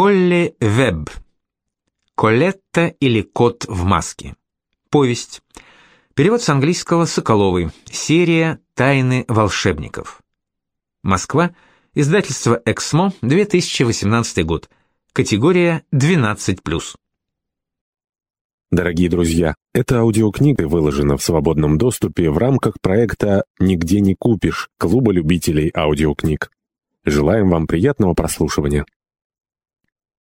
Холли Веб, Колетта или Кот в маске. Повесть. Перевод с английского Соколовой. Серия Тайны волшебников. Москва. Издательство Эксмо. 2018 год. Категория 12+. Дорогие друзья, эта аудиокнига выложена в свободном доступе в рамках проекта «Нигде не купишь» Клуба любителей аудиокниг. Желаем вам приятного прослушивания.